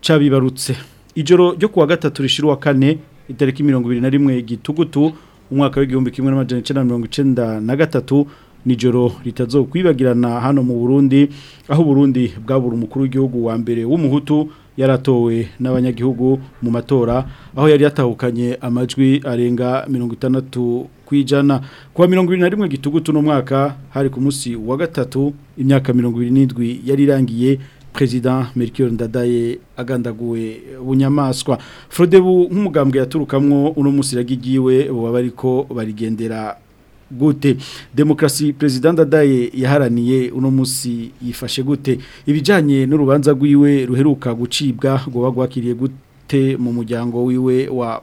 cyabibarutse ijoro ryo kuwa gatatu rishyira uwa kane itariki mirongo ibiri na rimwe gitugutu umwaka w'igihumbi kimwe n'amajana icyenda mirongo icyenda na gatatu nijoro ritazokwibagirana hano mu Burundi aho Burundi bwabura umukuru w'igihugu wa mbere w'umuhutu yaratowe n'abanyagihugu mu matora aho yari yatahukanye amajwi arenga 60 kwijana kuwa 21 gitugutu no mwaka hari ku munsi wa gatatu imyaka 27 yari irangiye President Melchior Ndadaye agandaguwe bunyamaswa Frodebu nk'umugambwe yaturukamwo uno munsi ragigiwe baba bariko barigendera gute demokarasi perezida ndadaye yaharaniye uno munsi yifashe gute ibijyanye n'urubanza rwiwe ruheruka gucibwa ngo rwakiriye gute mu muryango wiwe wa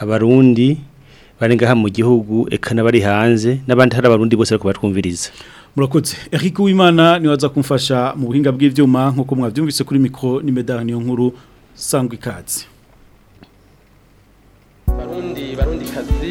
abarundi bari ngaha mu gihugu eka n'abari hanze n'abandi hari abarundi bose bariko batwumviriza murakoze Eric Uwimana niwaza kumfasha mu buhinga bw'ivyuma nko mwavyumvise kuri mikro ni medani yo nkuru sangwa ikaze barundi barundi kazi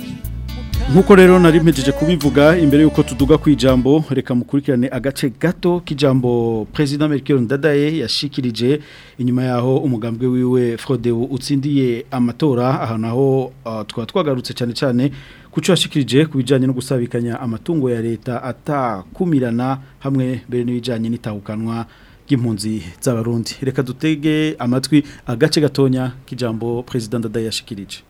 nkuko rero nari mpejeje kubivuga imbere yuko tuduga ku ijambo reka mukurikirane agace gato k'ijambo President Melchior Ndadaye yashikirije inyuma yaho umugambwe wiwe Frodewu utsindiye amatora ahantu aho uh, ah, twa twagarutse cyane cyane kuco yashikirije kubijanye no gusabikanya amatungo ya leta atakumirana hamwe bere n'ibijanye n'itahukanwa ry'impunzi z'abarundi reka dutege amatwi agace gatonya k'ijambo President Ndadaye yashikirije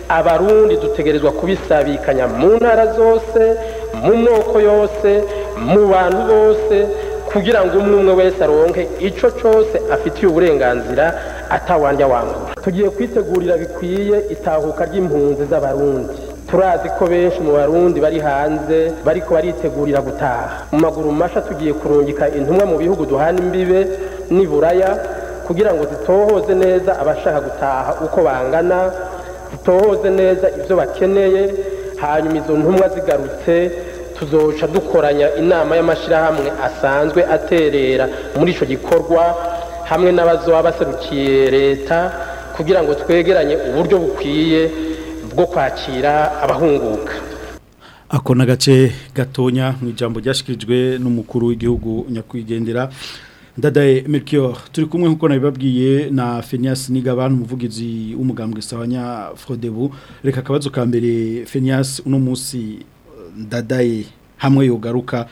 abarundi dutegerezwa kubisabikanya mu ntara zose mu moko yose mu bantu bose kugira ngo umwe umwe wese aronke icyo cyose afitiye uburenganzira atawandya wangura tugiye kwitegurira bikwiye itahuka ry'impunzi z'abarundi turazi ko benshi mu barundi bari hanze bariko baritegurira gutaha mu maguru masha tugiye kurungika intumwa mu bihugu duhana imbibe n'iburaya kugira ngo zitohoze neza abashaka gutaha uko bangana zitohoze neza ibyo bakeneye hanyuma izo ntumwa zigarutse tuzoca dukoranya inama y'amashyirahamwe asanzwe aterera muri icyo gikorwa hamwe n'abazoba baserukiye leta kugira ngo twegeranye uburyo bukwiye bwo kwakira abahunguka ako ni agace gatonya mu ijambo ryashyikirijwe n'umukuru w'igihugu nyakwigendera ndadaye Melchior turi kumwe nk'uko nabibabwiye na Fenias Nigabana umuvugizi w'umugambwe Sawanya Frodebu reka akabazo ka mbere Fenias uno munsi ndadaye hamwe yogaruka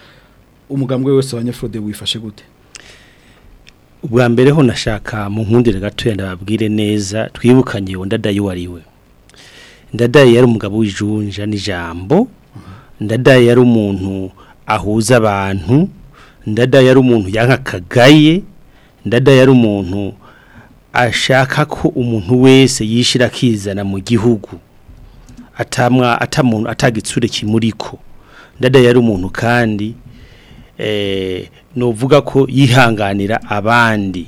umugambwe wese wa wifashe gute ubwa mbere ho nashaka mu nkundire gatoya ndababwire neza twibukanye uwo ndadaye uwo ndadaye yari umugabo w'ijunja n'ijambo ndadaye yari umuntu ahuza abantu ndadaye yari umuntu yankakagaye ndadaye yari umuntu ashaka ko umuntu wese yishira kizana mu gihugu atamwa atamuntu atagitsure kimuriko ndada yari umuntu kandi eh novuga ko yihanganira abandi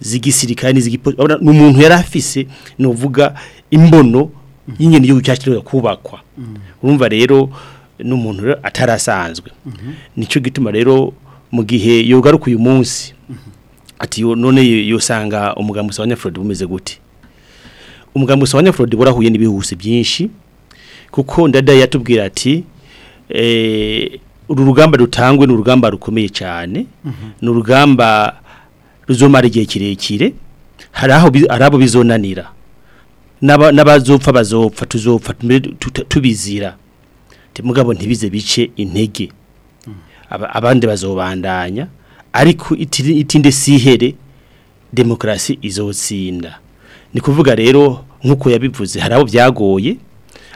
z'igisirikare n'izigipolisi ni umuntu yari afise ni imbono y'inyoni yo cyacu kubakwa mm. urumva rero n’umuntu umuntu atarasanzwe mm-hmm. nicyo gituma rero mu gihe yogaruka uyu munsi mm-hmm. ati none yosanga umugambo wa nyafurodi bumeze gute umugambo wa nyafurodi warahuye n'ibihuse byinshi kuko ndada yatubwira ati eh, uru rugamba rutangwe ni urugamba rukomeye cyane mhm. ni urugamba ruzomara igihe kirekire hari arabo bizonanira n'abazopfa bazopfa tuzopfa tubizira mugabo ntibize bice intege mm. abandi bazobandanya ariko itinde sihere demokrasi izotsinda ni kuvuga rero nk'uko yabivuze hari byagoye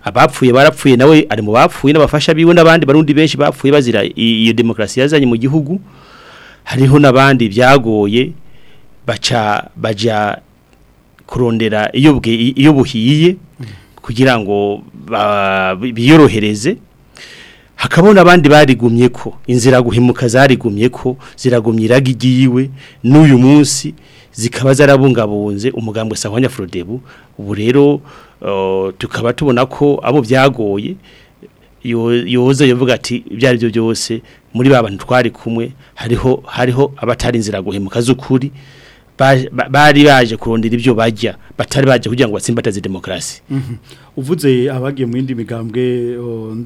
abapfuye barapfuye nawe ari mu bapfuye n'abafasha biwe n'abandi barundi benshi bapfuye bazira iyo demokrasi yazanye mu gihugu hariho n'abandi byagoye baca bajya kurondera iyo iyo buhiye mm. kugira ngo biyorohereze hakabona abandi barigumye ko inzira guhimuka zarigumye ko ziragumye iragigiyiwe n'uyu munsi zikaba zarabungabunze umugambwe sahwanya Frodebu ubu rero uh, tukaba tubona ko abo byagoye yoze yovuga ati ibyo ari byo byose muri ba bantu twari kumwe hariho hariho abatari inzira guhimuka z'ukuri bari baje kurondera ibyo bajya batari baje kugira ngo batsimbataze demokarasi mhm. uvuze abagiye mu yindi migambwe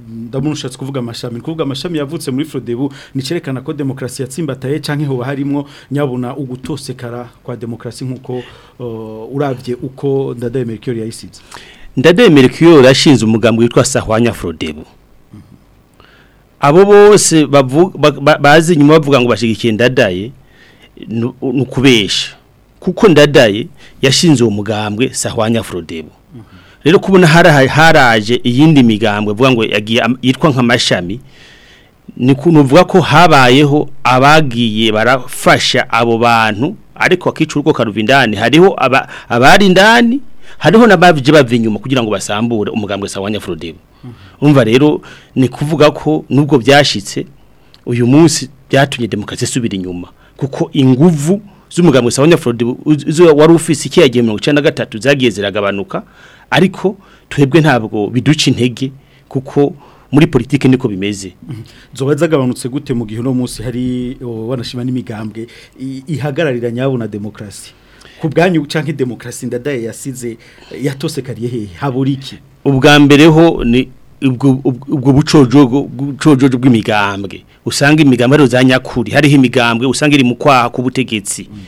ndamunushatse kuvuga amashami kuvuga amashami yavutse muri Frodebu nicerekana ko demokarasi yatsimbataye canke ho harimo nyabuna ugutosekara kwa demokarasi nkuko urabye uko ndadaye Mercure yayisize ndadaye Mercure yashinze umugambi witwa Sahwanya Frodebu mhm. abo bose bavuga bazi nyuma bavuga ngo bashigikiye ndadaye nukubesha kuko ndadaye yashinze uwo mugambwe sahwanya forodebo rero kubona haraje iyindi migambwe vuga ngo yitwa nk'amashami ni kuvuga ko habayeho abagiye barafasha abo bantu ariko akica urwo hariho abarindani hariho n'ababye bava inyuma kugira ngo basambure umugambwe sahwanya frodebo umva rero ni kuvuga ko nubwo byashyitse uyu munsi byatumye demokarasi isubira inyuma kuko inguvu z'umugambwe sawa nyafrode wari ufise iki yagiye 193 zagiye ziragabanuka ariko twebwe ntabwo biduca intege kuko muri politike niko bimeze mhm. zoba zagabanutse gute mu gihe no munsi hari wanashima n'imigambwe ihagararira nyabuna demokarasi ku bwanyu cyangwa demokrasi ndadaye yasize yatose kariye hehe habura iki ubwa mbere ni ubwo bucojojo bw'imigambwe usanga imigambwe ari za nyakuri hariho imigambwe usanga iri mu kwaha k'ubutegetsi mm.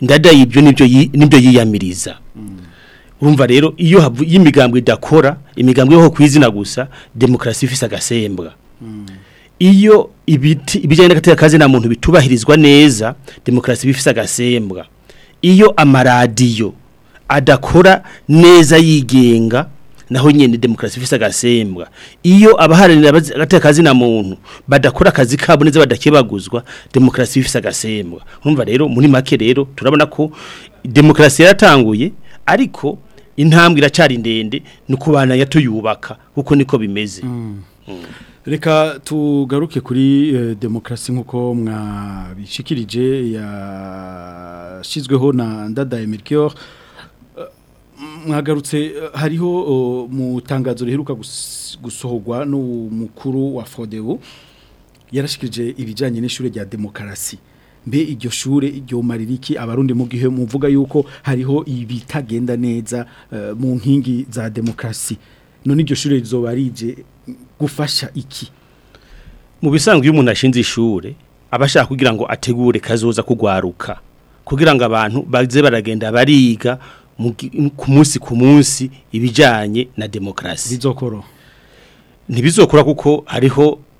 ndadaye ibyo nibyo yiyamiriza mm. urumva rero iyo imigambwe idakora imigambwe yo ku izina gusa demokarasi ifise agasembwa mm. iyo ibijyanye n'agatekakazi nta muntu bitubahirizwa neza demokarasi ifise agasembwa iyo amaradiyo adakora neza yigenga naho nyene demokarasi ifise agasembwa iyo abaharanira agateka kazina muntu badakora akazi kabo neza badakebaguzwa demokrasi ifise agasembwa urumva rero muri make rero turabona ko demokrasi yaratanguye ariko intambwe iracari ndende ni yatuyubaka tuyubaka kuko niko bimeze mm. mm. reka tugaruke kuri eh, demokarasi nk'uko mwabishikirije yashyizweho na ndadaye mercure mwagarutse hariho mutangazo tangazo riheruka gusohorwa n'umukuru wa fodewo yarashikije ibijyanye n'ishuri rya demokarasi mbe iryo shure iryo maririki abarundi mu gihe muvuga yuko hariho ibitagenda neza e, mu nkingi za demokarasi none iryo shure rizoba gufasha iki mu bisanzwe iyo ashinze ishure abashaka kugira ngo ategure kazoza kugwaruka kugira ngo abantu baze baragenda bariga ku munsi ku munsi ibijyanye na demokrasi bizokora ntibizokora kuko hariho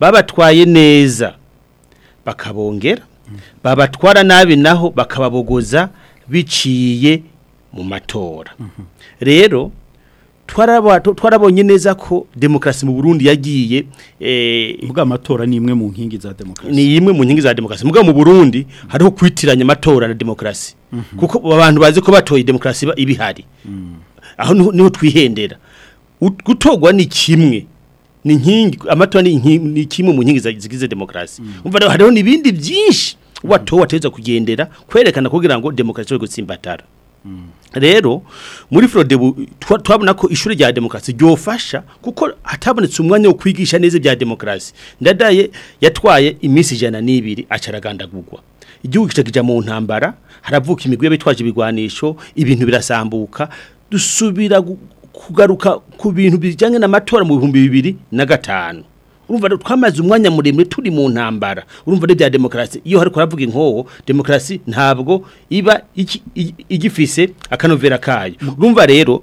babatwaye neza bakabongera babatwara nabi naho bakababogoza biciye mu matora rero twarabonye neza ko demokarasi mu burundi yagiye eh, mbuga amatora ni imwe mu nkingi za demokarasi ni imwe mu nkingi za demokarasi mbuga mu burundi hariho kwitiranya amatora na demokarasi mhm. kuko abantu bazi ko batoye demokarasi iba ibihari mm. aho niho twihendera gutorwa ni kimwe ni inkingi amatora ni kimwe mu nkingi zigize demokarasi mm. hariho n'ibindi byinshi watowe watereza kugendera kwerekana kugira ngo demokarasi yo gutsimbatara mm. rero muri forodebu twabona ko ishuri rya demokarasi ryofasha kuko atabonetse umwanya wo kwigisha neza bya demokarasi ndadaye yatwaye iminsi ijana n'ibiri acaragandagurwa igihugu kikajya mu ntambara haravuka imigwi y'abitwaje ibigwanisho ibintu birasambuka dusubira kugaruka ku bintu bijyanye n'amatora mu bihumbi bibiri na gatanu urumva twamaze umwanya muremure turi mu ntambara urumva ari bya demokarasi iyo hari kuravuga inkoho demokarasi ntabwo iba igifise akanovera kayo urumva rero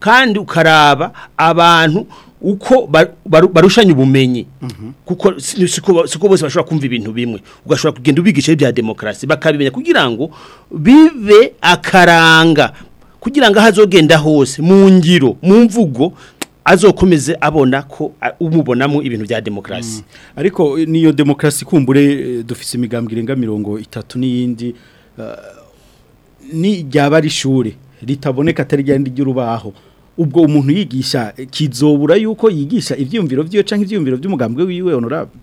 kandi ukaraba abantu uko barushanya ubumenyi mhm. kuko siko bose bashobora kumva ibintu bimwe ugashobora kugenda ubigisha bya demokarasi bakabimenya kugira ngo bibe akaranga kugira ngo hazogenda hose mu ngiro mu mvugo azokomeze abona ko umubonamo ibintu bya demokarasi mm. ariko eh, niyo demokrasi kumbure eh, dufise imigambwe irenga mirongo itatu n'iyindi eh, ni ryaba ari ishuri ritaboneka atari ryandi ry'urubaho ubwo umuntu yigisha kizobura yuko yigisha ibyumviro by'iwe cyangwa ibyiyumviro by'umugambwe wiwe honorable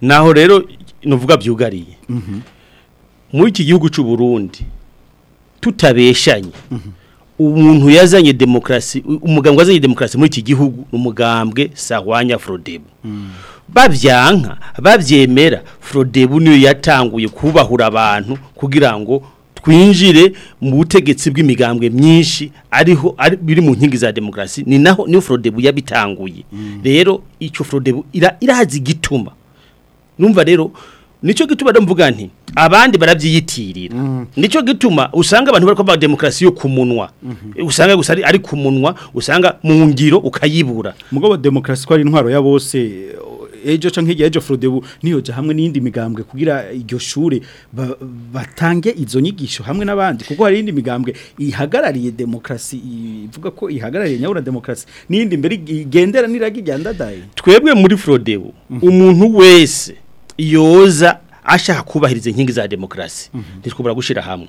naho rero nuvuga byugariye mhm. muri iki gihugu cy'u Burundi tutabeshanye mhm. umuntu yazanye demokarasi umugambwe azanye demokarasi muri iki gihugu umugambwe sawanya frodebu hmm. babyanka babyemera frodebu niyo yatanguye kubahura abantu kugira ngo twinjire mu butegetsi bw'imigambwe myinshi ariho biri mu nkingi za demokarasi ni naho niyo forodebu yabitanguye hmm. rero icyo forodebu irahazi igituma numva rero nicyo gituma mvuga nti abandi barabyiyitirira mm. nicyo gituma usanga abantu bari kubaha demokarasi yo ku munwa mm-hmm. usanga gusa ari ku munwa usanga mu ngiro ukayibura mugabo demokarasi ko ari intwaro ya bose ejo cyangwa nk'igihe ejo forodebu niyojya hamwe n'iyindi migambwe kugira iryo shure batange izo nyigisho hamwe n'abandi kuko hari iyindi migambwe ihagarariye demokarasi ivuga ko ihagarariye nyabura demokarasi n'iyindi mbere igendera n'iragi ryandadaye twebwe muri forodebu mm-hmm. umuntu wese yoza ashaka kubahiriza inkingi za demokarasi mhm. ntitwobora gushyira hamwe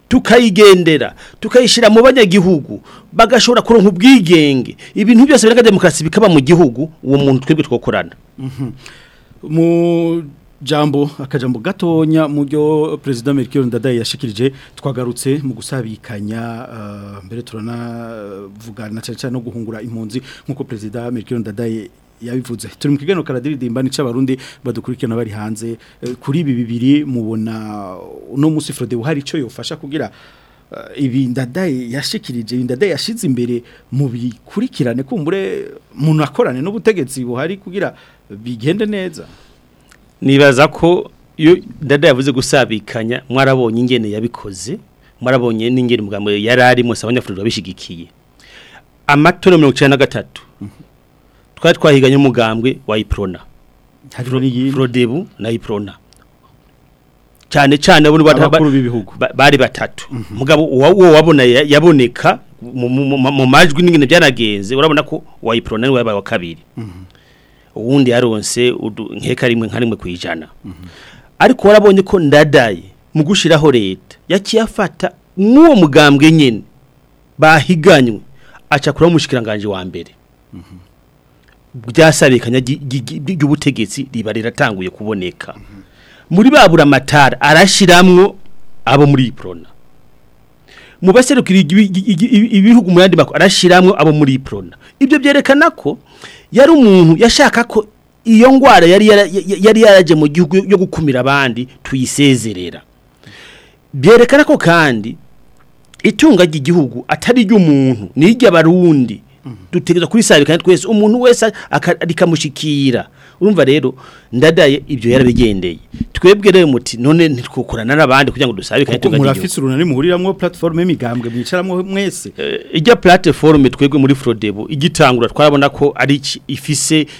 tukayigendera tukayishyira mu banyagihugu bagashobora kuronka ubwigenge ibintu byose biraga demokarasi bikaba mu gihugu uwo muntu twebwe twakorana mhm. mu jambo akajambo gatonya mu byo perezida Melchior Ndadaye yashikirije twagarutse mu gusabikanya ah, mbere turanavugana eh, cyane cyane no guhungura impunzi nkuko perezida Melchior Ndadaye yabivuze turi mu kiganiro karadiridimba nico abarundi badukurikirana bari hanze eh, kuri ibi bibiri mubona uno musi Frode uhari ico yofasha kugira eh, ibi ndadaye yashikirije ndadaye yashize imbere mu bikurikirane kumbure umuntu akorane n'ubutegetsi buhari kugira bigende neza nibaza ko iyo ndadaye yavuze gusabikanya mwarabonye ingene yabikoze mwarabonye n'ingene mugambo yari arimo sabanya Frode abishigikiye amatora 93 twari twahiganye umugambwe wa iprona frodebu na iprona cyane cyane bibihugu bari batatu mugabo uwo wabona yaboneka mu majwi n'ingine byaragenze urabona ko wa iprona niwe yabaye wa kabiri uwundi yaronse nkeka rimwe nka rimwe ku ariko warabonye ko ndadaye mu gushiraho leta yakiyafata n'uwo mugambwe nyine bahiganywe aca kuraho umushyikiranganje wa mbere byasabikanya ry'ubutegetsi riba riratanguye kuboneka muri babura amatara arashiramwo abo muri iprona mu baserukira ibihugu mu yandi makuru arashiramwo abo muri iprona ibyo byerekana ko yari umuntu yashaka ko iyo ndwara yari yari yaraje mu gihugu yo gukumira abandi tuyisezerera byerekana ko kandi itunga ry'igihugu atari ry'umuntu ni iry'abarundi dutegereza kubisabika kandi twese umuntu wese rikamushikira urumva rero ndadaye ibyo yarabigendeye twebwe rero muti none ntitwukorana n'abandi kugira ngo dusabe kandi tugagira murafise urunani muhuriramwo platform y'imigambwe mwicaramwo mwese eh, ijya platform twebwe muri Frodebo igitangura twarabona ko ari ifise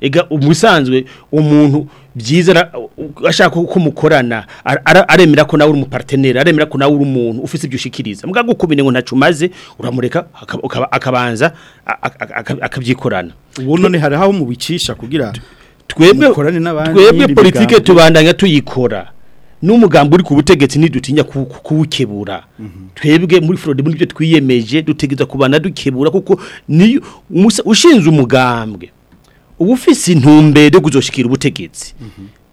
ega umusanzwe umuntu byiza ashaka ko mukorana aremera ko nawe uri umuparteneri aremera ko nawe uri umuntu ufite ibyo ushikiriza mbwa gukumine ngo ntacu uramureka akabanza akabyikorana ubu none hari aho mubicisha kugira twebwe twebwe politike tubandanya tuyikora n'umugambi uri ku butegetsi ntidutinya kuwukebura mhm. twebwe muri forode muri byo twiyemeje dutegereza kubana dukebura kuko ni ushinze umugambwe uba ufise intumbero kuzoshikira ubutegetsi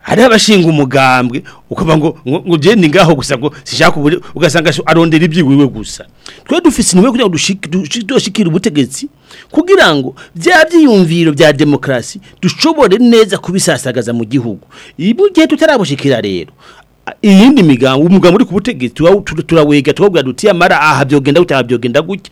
hari abashinga umugambwe ukaba ngo ngo gende ngaho gusa ngo sishaka ugasanga arondera ibyiwiwe gusa twe dufise niwe kugira ngo dushikire ubutegetsi kugira ngo bya byiyumviro bya demokarasi dushobore neza kubisasagaza mu gihugu mu gihe tutarabushikira rero iyindi migambi umugambi uri ku butegetsi turawega tukabwira duti amara aha byogenda gutya byogenda gutya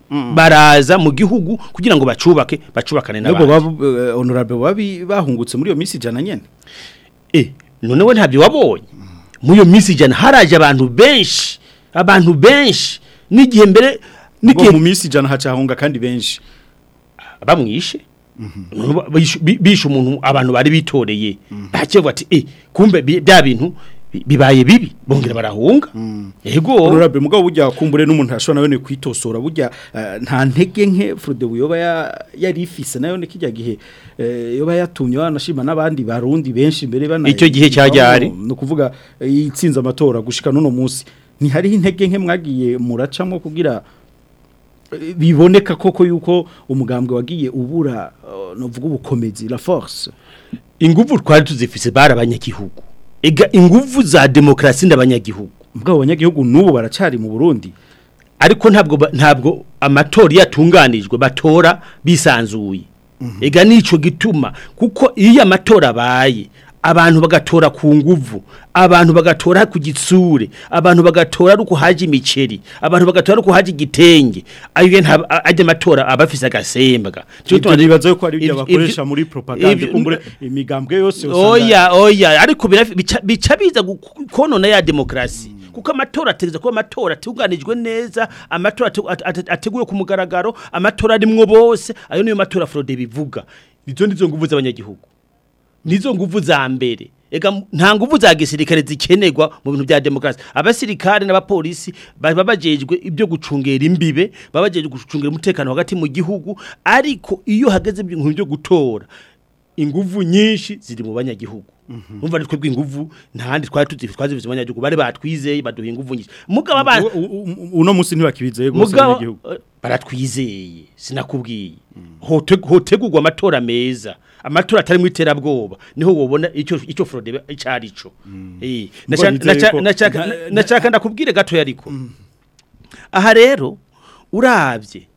mm. baraza mu gihugu kugira ngo bacubake bacubakane n'abandi eh, honorable babi bahungutse muri iyo minsi ijana nyene eh none we ntabyo wabonye muri iyo minsi ijana haraje abantu benshi abantu benshi n'igihe mbere n'igihe mu minsi ijana hacahunga kandi benshi bamwishe bishe umuntu abantu bari bitoreye mm-hmm. bakevuga ati eh kumbe bya bintu bibaye bibi bongera mm-hmm. barahunga yego mm-hmm. honorable mugabo bujya kumbure n'umuntu ashobora nawe kwitosora bujya eh, nta ntege nke Frode buyoba yari ifise nayo ni kijya gihe eh, yoba yatumye wanashima n'abandi barundi benshi mbere bana icyo gihe cyajyari no kuvuga eh, itsinze amatora gushika nuno munsi ni hari intege nke mwagiye muracamo kugira biboneka koko yuko umugambwe wagiye ubura eh, navuga ubukomezi la force ingufu twari tuzifise barabanyagihugu ega ingufu za demokrasi ndabanyagihugu mbwabo banyagihugu n'ubu baracyari mu Burundi ariko ntabwo ntabwo amatora yatunganijwe batora bisanzuye mhm. ega nico gituma kuko iyo amatora abaye abantu bagatora ku nguvu abantu bagatora ku gitsure abantu bagatora ari uko haje imiceri abantu bagatora uko haje igitenge ayo bintu ajya amatora aba afise agasembwa ibibazo yuko ari ibyo bakoresha muri propaganda kumbure imigambwe yose oya oya ariko bica biza konona ya demokrasi hmm. kuko amatora ategeza kuba amatora atunganijwe neza amatora ateguye ku mugaragaro amatora arimwo bose ayo niyo matora Frode bivuga izo ndizo nguvu z'abanyagihugu nizo nguvu za mbere ega nta nguvu za gisirikare zikenegwa mu bintu bya demokrasi, abasirikare n'abapolisi baba bajejwe ibyo gucungera imbibe baba bajejwe gucungera umutekano hagati mu gihugu ariko iyo hageze ibintu byo gutora inguvu nyinshi ziri mu banyagihugu mhm. umva nitwe bw'inguvu ntahandi twari tuzi twazivuze abanyagihugu bari batwizeye baduha inguvu nyinshi mugabo abantu uno munsi ntibakibizeye rwose abanyagihugu eh, baratwizeye sinakubwiye mm. hotegurwa amatora meza amatora atari mu iterabwoba niho wobona icyo icyo frode icyari cyo eh mm. nashaka ndakubwire gato yariko mm. aha rero urabye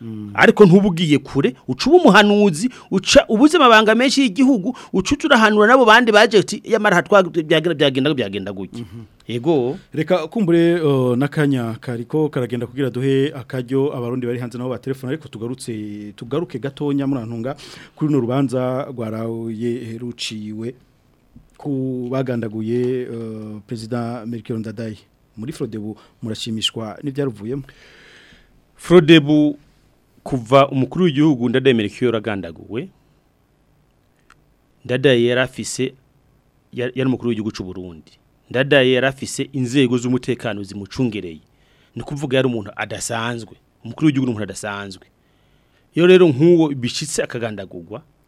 Mm. ariko ntububwiye kure uca uba umuhanuzi uca ubuze amabanga menshi y'igihugu uca uca n'abo bandi bajeti yamara hatwagura byagenda byagenda gutya mhm. yego reka kumbure n'akanya kariko karagenda kugira duhe akaryo abarundi bari hanze nabo batelefone ariko tugarutse tugaruke gatonya murantunga kuri runo rubanza rwaraye ruciwe ku bagandaguye perezida Melchior Ndadaye muri Frodebu murashimishwa n'ibyaruvuyemo Frodebu kuva umukuru w'igihugu ndademera ko yaragandaguwe ndadaye yari afise yari umukuru w'igihugu cy'u Burundi ndadaye yarafise inzego z'umutekano zimucungereye ni ukuvuga yari umuntu adasanzwe umukuru w'igihugu ni umuntu adasanzwe iyo rero nk'uwo bishyitse akagandagurwa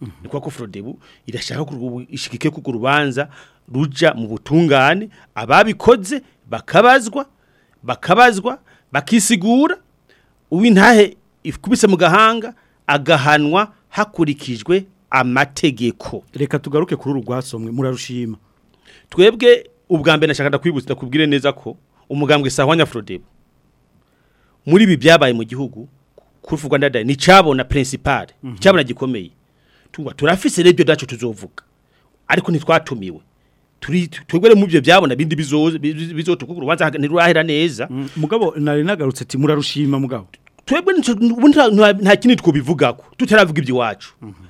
mhm. ni kwa ko Frodebu irashaka ko ishikike ku rubanza ruja mu butungane ababikoze bakabazwa bakabazwa bakisigura uwintahe ikubise mu gahanga agahanwa hakurikijwe amategeko reka tugaruke kuri uru rwasomwe murarushima twebwe ubwa mbere nashaka ndakwibutsa ndakubwire neza ko umugambwe sahwanya forodebo muri ibi byabaye mu gihugu kuri Rwanda dayari ni cyabona pirinsipale cyabona gikomeye tuba turafise rero dacu tuzovuga ariko ntitwatumiwe twebwe mu byo byabona bindi bizotukuka urubanza ntirurahera neza mugabo nari nagarutse ati murarushima mugabo twebwe nta kindi twabivuga ko tutaravuga iby'iwacu mm-hmm.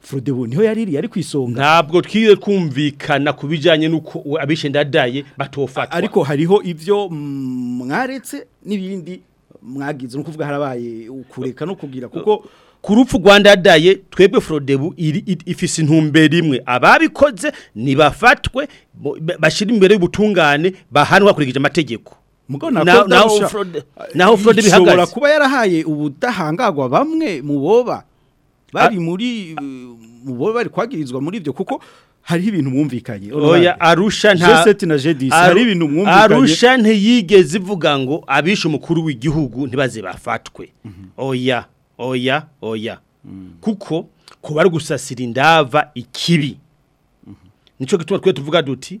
Frodebo niho yariri yari kwisonga ntabwo twiye kumvikana kubijanye nuko abishe ndadaye batofatwa ariko hariho ibyo mwaretse n'ibindi mwagize no kuvuga harabaye ukureka no kugira kuko kurupfu Rwanda yadaye twebwe Frodebu ifise intumbero imwe ababikoze nibafatwe bashira imbere y'ubutungane bahanwa kurigije amategeko naho forode bihagaze ishobora kuba yarahaye ubudahangagwa bamwe mu boba bari muri uh, mu boba bari kwagirizwa muri ibyo kuko hariho ibintu mwumvikanye oya arusha nta hari ibintu mwumvikanye arusha ntiyigeze ivuga ngo abishe umukuru w'igihugu ntibaze bafatwe mhm. oya oya oya mhm. kuko kuba ari gusasira indava ikibi mhm. nicyo gituma twe tuvuga duti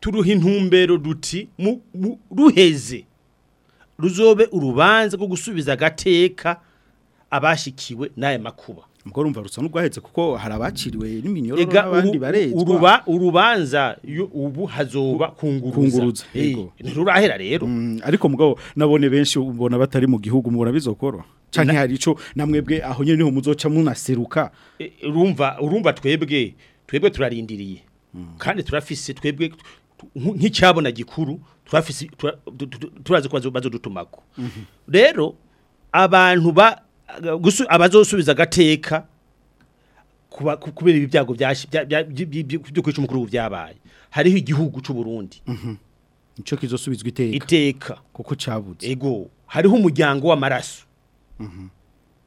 turuha intumbero duti mu ruheze ruzobe urubanza rwo gusubiza agateka abashikiwe n'aya makuba mukora urumva rusa n'urwahetse kuko hari abaciriwe n'iminyororo n'abandi barezwa urubanza ubu hazoba kunguruza eh, ntirurahera rero mm, ariko mugabo nabone benshi ubona batari mu gihugu mubona bizokoro cyane hari ico namwebwe aho nyene niho muzoca munaseruka urumva eh, urumva twebwe twebwe turarindiriye mm. kandi turafise twebwe nk'icyabona gikuru turazi ko bazodutumako rero abantu ba abazosubiza agateka kubera ibi byago byo kwica umukuru byabaye hariho igihugu cy'u Burundi mhm. nicyo kizosubizwa iteka kuko cyabutse ego hariho umuryango w'amaraso mhm.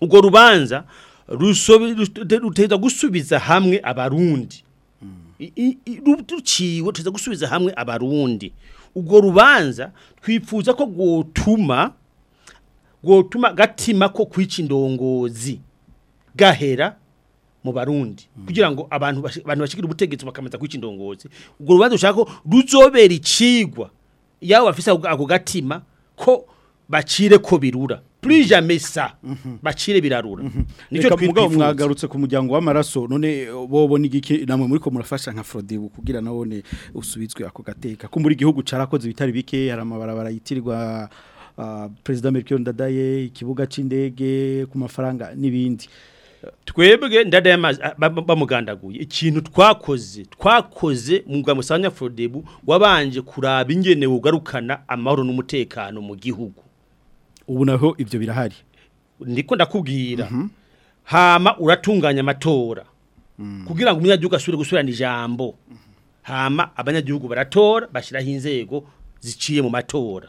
ubwo rubanza ruteza gusubiza hamwe abarundi ruciwe tuza gusubiza hamwe abarundi ubwo rubanza twifuza ko gutuma gutuma gatima ko kwica indongozi gahera mu barundi mm. kugira ngo abantu bashyikire ubutegetsi bakamenya kwica indongozi ubwo rubanza dushaka ko ruzobera icigwa yaba bafite ako gatima ko bacire ko birura plus jamais ça mhm. bacire birarura mhm. nico twimugabo mwagarutse ku mujyango w'amaraso none bobona igiki namwe muri ko murafasha nka Frodibu kugira nabone usubizwe ako gateka ko muri gihugu carakoze bitari bike haramabarabara yitirwa uh, president Melchior Ndadaye ikibuga c'indege ku mafaranga nibindi twebwe ndadaye bamugandaguye ikintu twakoze twakoze mu Musanya Frodibu wabanje kuraba ingenewe ugarukana amahoro n'umutekano mu gihugu ubu naho ibyo birahari ndiko ndakubwira mhm. hama uratunganya amatora mm. kugira ngo umunyagihugu asubire gusubirana ijambo mhm. hama abanyagihugu baratora bashyiraho inzego ziciye mu matora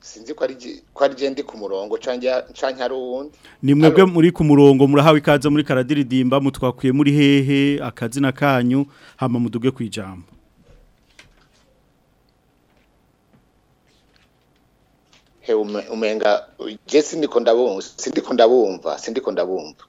sinzi ko ari ndi ku murongo nshanya ari uwundi muri ku murongo murahawe ikaze muri karadiridimba mutwakuye muri hehe akazina kanyu hama muduge ku ijambo he umenga je sindiko ndabumva sindiko ndabumva sindiko ndabumva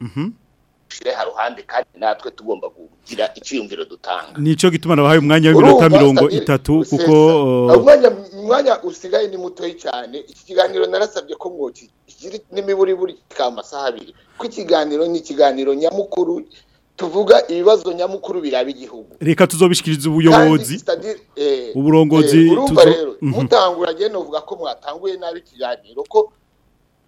mhm. ha ruhande kandi natwe tugomba kugira icyiyumviro dutanga nicyo gituma nabahaye umwanya w'iminota mirongo itatu kuko umwanya uh, usigaye ni mutoya cyane iki kiganiro narasabye ko ngo kigira n'imiburiburi kikaba amasaha abiri ko ikiganiro ni ikiganiro nyamukuru tuvuga ibibazo nyamukuru biraba igihugu reka tuzobishikiriza ubuyobozi eh, uburongozi eh, urumva rero mutangura mhm. uvuga ko mwatanguye nabi kiganiro ko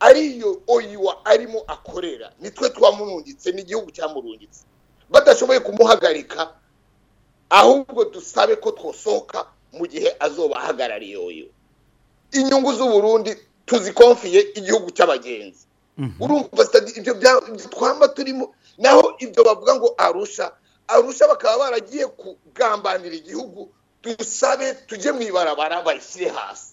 ariyo oyiwa arimo akorera nitwe twamurungitse n'igihugu cyamurungitse badashoboye kumuhagarika ahubwo dusabe ko twosohoka mu gihe azoba ahagarariye yoyo inyungu z'uburundi tuzikonfiye igihugu cy'abagenzi mhm. urumva ibyo twamba turimo naho ibyo bavuga ngo arusha arusha bakaba baragiye kugambanira igihugu dusabe tujye mu ibarabara bayishyire hasi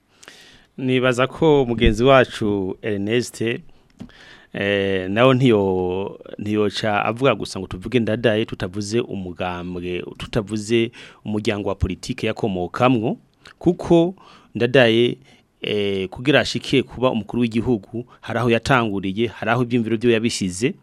nibaza ko mugenzi wacu Ernest Eh, nawe ntiyoca avuga gusa ngo tuvuge ndadaye tutavuze umugambwe tutavuze umuryango wa politiki yakomokamwo kuko ndadaye eh, kugira ashike kuba umukuru w'igihugu hari aho yatanguriye hari aho ibyumviro byo yabishyize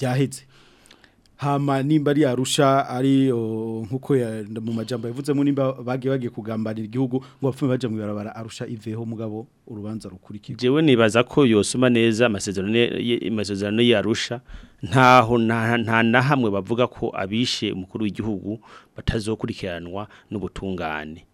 byaheze hama nimba ari yarusha ari nkuko mu majambo yavuzemo nimba bagiye bagiye kugambanira igihugu ngo bapfume baje mu barabara arusha iveho mugabo urubanza rukurikira jewe nibaza ko yosoma neza amasezerano amasezerano yarusha ntaho nta na hamwe bavuga ko abishe umukuru w'igihugu batazokurikiranwa n'ubutungane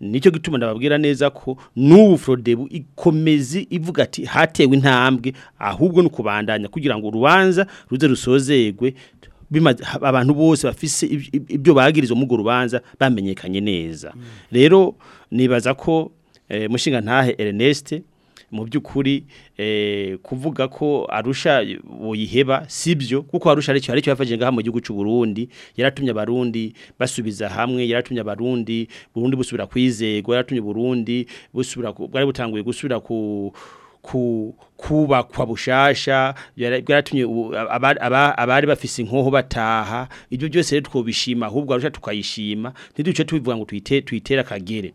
nicyo gituma ndababwira neza ko n'ubu forodebu ikomeze ivuga ati hatewe intambwe ahubwo no kubandanya kugira ngo urubanza ruze bimaze abantu bose bafise ibyo bagirizwa muri urwo rubanza bamenyekanye neza mm. rero nibaza ko eh, mushinga ntahe Ernest mu by'ukuri eh, kuvuga ko arusha uyiheba si byo kuko arusha ari aricyo yafashije ngaha mu gihugu cy'u Burundi yaratumye abarundi basubiza hamwe yaratumye abarundi Burundi busubira kwizego yaratumye Burundi busubira bwari butanguye gusubira ku kubakwa bushasha byaratumye abari bafise inkoho bataha ibyo byose rero twobishima ahubwo arusha tukayishima ntiduce tubivuga ngo tuyite tuyitera kagere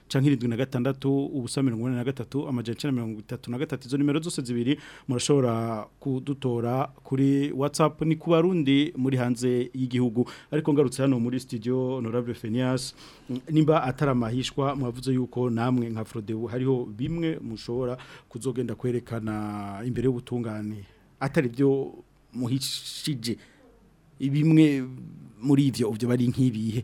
cyangwa irindwi na gatandatu ubusa mirongo inani na gatatu amajana icyenda mirongo itatu na gatatu izo nimero zose zibiri murashobora kudutora kuri watsapu ni ku barundi muri hanze y'igihugu ariko ngarutse hano muri studio honorable fenias nimba atari amahishwa mwavuze yuko namwe nka forodewu hariho bimwe mushobora kuzogenda kwerekana imbere y'ubutungane atari byo muhishije bimwe muri ibyo ubyo bari nk'ibihe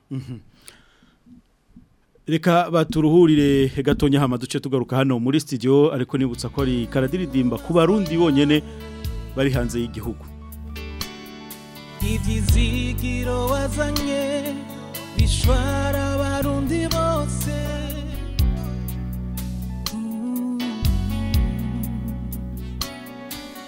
mhm. reka baturuhurire gatonya hama duce tugaruka hano muri studio ariko nibutsa ko ari karadiridimba ku barundi bonyene bari hanze y'igihugu ibyizigiro wazanye bishwara abarundi bose mm.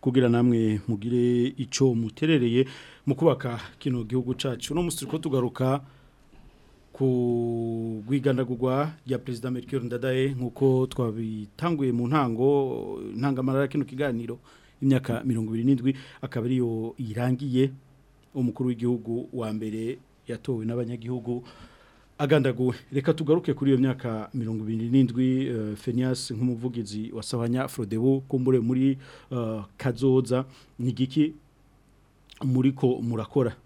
kugira namwe mugire icyo muterereye mu kubaka kino gihugu cacu uno munsi turi tugaruka ku rwigandagurwa rya perezida merikeri ndadaye nk'uko twabitanguye mu ntango intangamara kino kiganiro imyaka mirongo irindwi n'indwi akaba ariyo irangiye umukuru w'igihugu wa mbere yatowe n'abanyagihugu agandaguwe reka tugaruke kuri iyo myaka mirongo irindwi n'indwi eh, fenias nk'umuvugizi wasabanya forodebu kumbure muri eh, kazoza ni igiki muriko murakora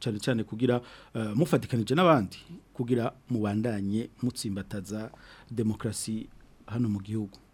cyane cyane kugira eh, mufatikanije n'abandi kugira mubandanye mutsimbataza demokrasi hano mu gihugu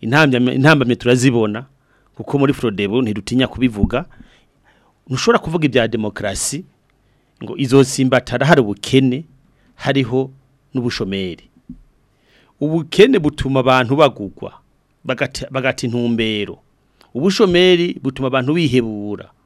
intambamye turazibona kuko muri forodebo ntirutinya kubivuga ntushobora kuvuga ibya demokarasi ngo izo simbatara hari ubukene hariho n'ubushomeri ubukene butuma abantu bagugwa bagati intumbero ubushomeri butuma abantu bihebura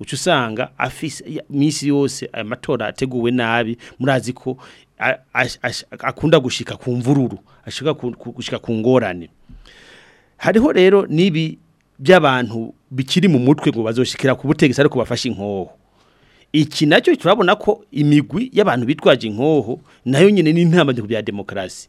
uca usanga iminsi yose aya matora ateguwe nabi murazi ko akunda gushika ku mvururu ashika gushika ku ngorane hariho rero n'ibi by'abantu bikiri mu mutwe ngo bazoshikira ku butegetsi ariko bafashe inkoho iki nacyo turabona ko imigwi y'abantu bitwaje inkoho nayo nyine ni intambwe ku bya demokarasi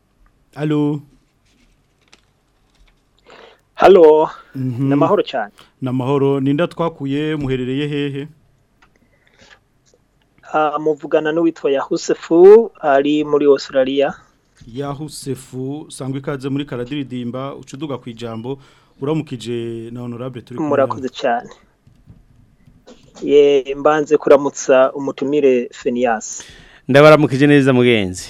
Hallo. Halo. Mhm. Ni amahoro cyane. Ni amahoro. Ninda twakuye muherereye hehe? muvugana n'uwitwa Yahusefu ari muri Australia. Yahusefu sangwa ikaze muri karadiridimba ucuduga ku ijambo uramukije na honorable turi kumwe. Murakoze cyane. Ye mbanze kuramutsa umutumire Fenias. Ndabaramukije neza mugenzi.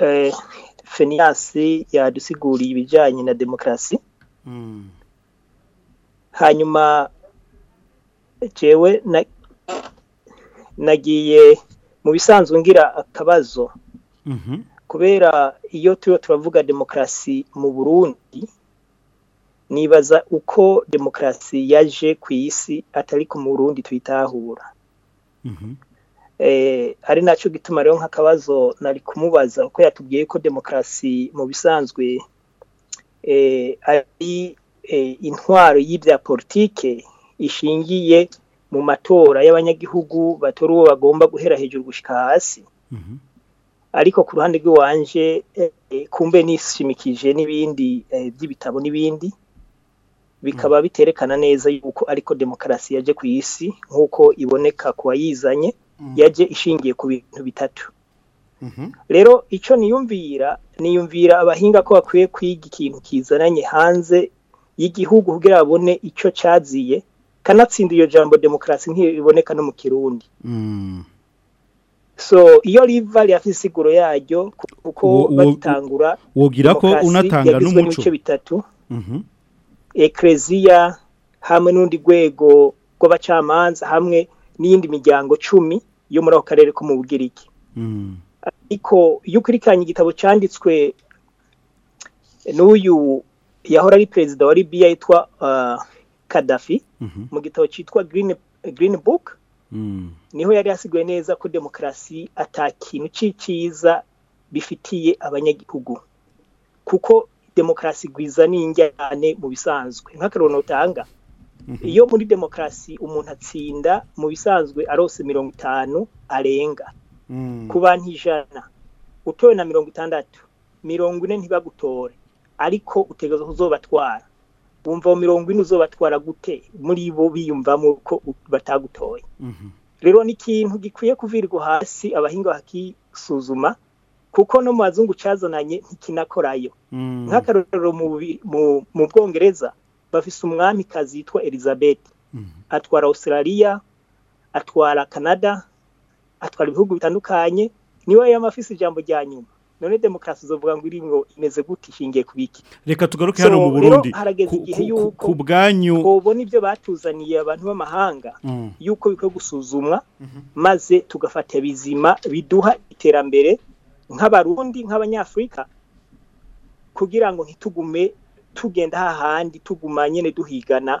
eh, feniyasi yadusiguriye ibijyanye na demokarasi mm. hanyuma njyewe nagiye mu bisanzwe ngira akabazo mm-hmm. kubera iyo turiho turavuga demokarasi mu burundi nibaza uko demokarasi yaje ku isi atari ku burundi tuyitahura mm-hmm. eh, ari nacyo gituma rero nk'akabazo nari kumubaza uko yatubwiye ko demokarasi mu bisanzwe eh, ari E, intwaro y'ibya politike ishingiye mu matora y'abanyagihugu batora uwo bagomba guhera hejuru gushika hasi mhm. ariko ku ruhande rw'iwanje e, kumbe nishimikije n'ibindi e, by'ibitabo n'ibindi bikaba mhm. biterekana neza yuko ariko demokarasi yaje ku isi nk'uko iboneka ku wayizanye mhm. yaje ishingiye ku bintu bitatu rero icyo niyumvira niyumvira abahinga ko bakwiye kwiga ikintu kizananye hanze y'igihugu kugira babone icyo cyaziye kanatsinda iyo jambo demokarasi ntiboneka no mu kirundi mm. so iyo riva riyafite isiguro yaryo kuko batangura wubwira ko unatanga n'umuco bitatu mhm. ekereziya hamwe n'undi rwego rw'abacamanza hamwe n'iyindi miryango cumi yo muri ako karere ko mu bugiriki mm. ariko iyo ukurikiranye igitabo cyanditswe n'uyu yahora ari perezida wa libiya yitwa kadafi uh, mhm. mu gitabo cyitwa green buke mm. niho yari yasigaye neza ko demokarasi atakintu cy'icyiza bifitiye abanyagihugu kuko demokarasi igwiza n'injyane mu bisanzwe nk'akaruntu utanga mhm. iyo muri demokarasi umuntu atsinda mu bisanzwe arose mirongo itanu arenga mm. ku bantu ijana utowe na mirongo itandatu mirongo ine ntibagutore ariko utegereza uzobatwara wumva mu mirongo ine uzobatwara gute muri bo biyumvamo ko batagutoye mhm. rero ni ikintu gikwiye kuvirwa hasi abahinga bakisuzuma kuko no mu mazungu cyazananye ntikinakorayo mm. nk'akarorero mu bwongereza bafise umwamikazi yitwa elizabeth mm. atwara australia atwara canada atwara ibihugu bitandukanye niwe yaba afise ijambo rya nyuma none demokarasi uzovuga ngo iri imeze gute ishingiye ku reka tugaruke hano mu burundi ku bwanyu ibyo batuzaniye abantu b'amahanga mm. yuko bikwiye gusuzumwa mhm. maze tugafata bizima biduha iterambere nk'abarundi nk'abanyafurika kugira ngo ntitugume tugenda hahandi tuguma nyine duhigana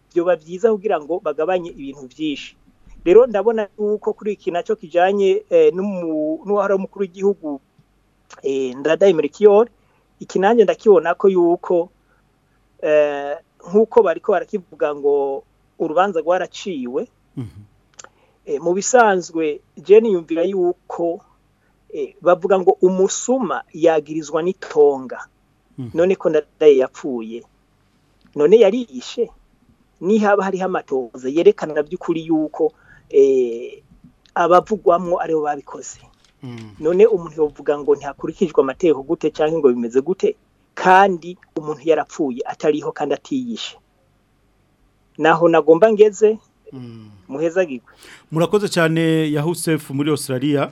byoba byiza kugira ngo bagabanye ibintu byinshi rero ndabona yuko kuri iki nacyo kijyanye eh, n'uwahora w'igihugu eh, ndadaye iki nanjye ndakibona ko yuko eh, nk'uko bari ko barakivuga ngo urubanza rwaraciwe mhm. eh, mu bisanzwe jeni yumvira yuko eh, bavuga ngo umusuma yagirizwa n'itonga mhm. none ko ndadaye yapfuye none yariyishe nihaba hariho amatoza yerekana by'ukuri yuko abavugwamo aribo babikoze Mm. none umuntu yavuga ngo ntihakurikijwe amategeko gute cyangwa ngo bimeze gute kandi umuntu yarapfuye atariho kandi atiyishe naho nagomba ngeze mm. muhezagirwe murakoze cyane ya husefu muri australia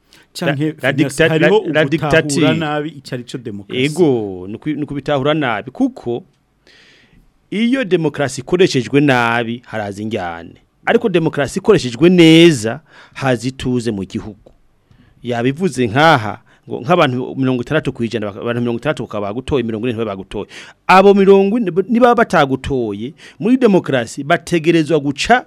la dictature ego ni kubitahura nabi kuko iyo demokrasi ikoreshejwe nabi haraza injyane ariko demokrasi ikoreshejwe neza hazituze mu gihugu yabivuze nk'aha nk'abantu mirongo itandatu ku ijana abantu mirongo itandatu bakaba bagutoye mirongo ine bagutoye abo mirongo niba batagutoye muri demokarasi bategerezwa guca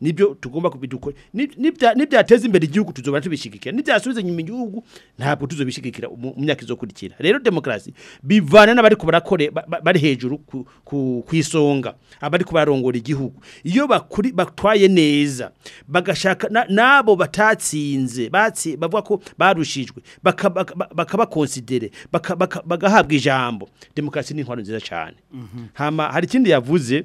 nibyo tugomba kubidukora nibyateza imbere igihugu tuzoba tubishigikira nibyasubize nyuma igihugu ntabwo tuzobishigikira mu myaka izokurikira rero demokarasi bivana n'abari barakore bari hejuru ku isonga abari kubarongora igihugu iyo bakuri batwaye neza bagashaka nabo batatsinze batsi bavuga ko barushijwe bakabakonsidere bagahabwa ijambo demokarasi ni inkwano nziza cyane hari ikindi yavuze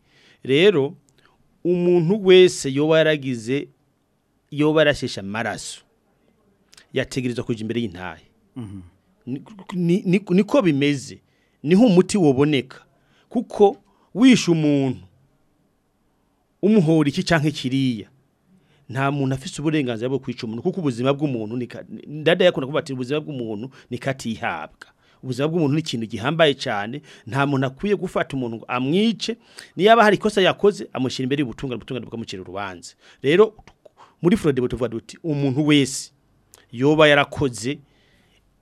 rero umuntu wese yoba yaragize yoba yarashesha amaraso yategereza kujya imbere y'intaye niko bimeze niho umuti woboneka kuko wishe umuntu umuhora iki cyangwa ikiriya nta muntu afite uburenganzira bwo kwica umuntu kuko ubuzima bw'umuntu ndada yakunda kubatira ubuzima bw'umuntu nikatihabwa ubuzima bw'umuntu ni ikintu gihambaye cyane nta muntu akwiye gufata umuntu ngo amwice niyaba hari ikosa yakoze amushyira imbere y'ubutungane ubutungane bw'amucira urubanza rero muri forode tuvuga duti umuntu wese yoba yarakoze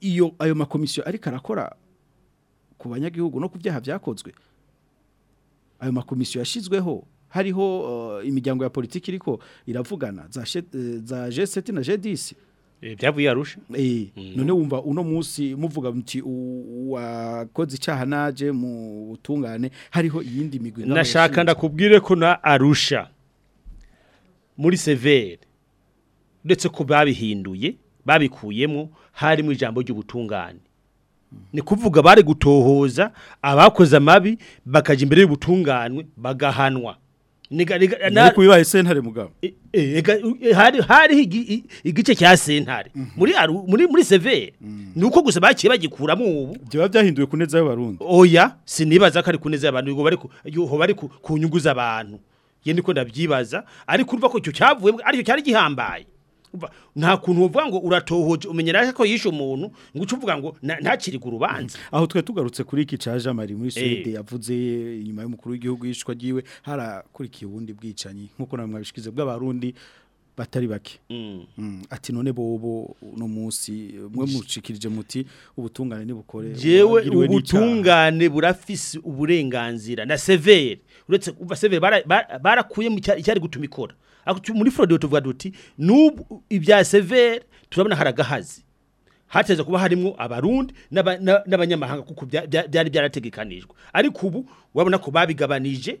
iyo ayo makomisiyo ariko arakora ku banyagihugu no ku byaha byakozwe ayo makomisiyo yashyizweho hariho uh, imiryango ya politiki iriko iravugana za jeseti eh, na jedisi eh, byavuye arusha eh, mm. none wumva uno munsi muvuga muti wakoze icyaha naje mu butungane hariho iyindi migwi nashaka ndakubwire ko na arusha muri severe ndetse ko babihinduye babikuyemo harimo ijambo ry'ubutungane ni kuvuga bari gutohoza abakoze amabi bakajya imbere y'ubutunganwe bagahanwa kubibaye sentare mugabo e, e, hariho igice cya sentare mhm. muri severe mhm. ni uko gusa bakiye bagikuramo ubu byaba byahinduwe ku y'abarundi oya sinibaza ko ari ku neza y'abantu ngo bari kunyuguza abantu z'abantu niko ndabyibaza ari urumva ko icyo cyavuye cyo cyari gihambaye nta kuntu uvuga ngo uratohoje umenyera ko yishe umuntu ngo uce uvuga ngo ntakiri ku rubanza aho twe tugarutse kuri iki cya jamari muri eh. suwede yavuze inyuma y'umukuru w'igihugu yishwa ryiwe harakurikiye ubundi bwicanyi nk'uko namwe mwabishyize bw'abarundi batari bake mm. Mm. ati none bobo uno munsi mwe mucikirije muti ubutungane nibukore jewe ubutungane burafise uburenganzira na severe uretse kuva severe barakuye mu cyari gutuma ikora muri fraude tuvuga duti nubu ibya severe turabona haragahazi hateza kuba harimo abarundi n'abanyamahanga kuko byari byarategekanijwe ariko ubu wabona ko babigabanije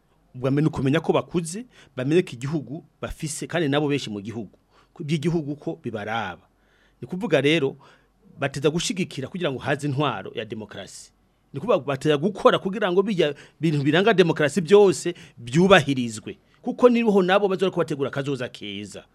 ubwa mbere ni ukumenya ko bakuze bamenye ko igihugu bafise kandi nabo benshi mu gihugu by'igihugu ko bibaraba ni kuvuga rero bateza gushigikira kugira ngo haze intwaro ya demokarasi ni kuba bateza gukora kugira ngo bijya bintu biranga demokarasi byose byubahirizwe kuko niho nabo bazora kubategura akazoza keza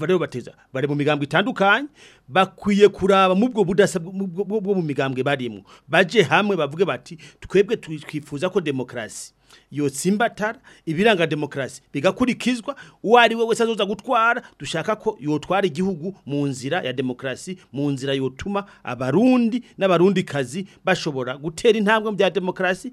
rero bateza bari mu migambwe itandukanye bakwiye kuraba mu bwo budasa bwo mu migambwe barimo baje hamwe bavuge bati twebwe twifuza ko demokarasi yotsimbatara ibiranga demokarasi bigakurikizwa uwo ari we wese azoza gutwara dushaka ko yotwara igihugu mu nzira ya demokarasi mu nzira yotuma abarundi n'abarundikazi bashobora gutera intambwe mu bya demokarasi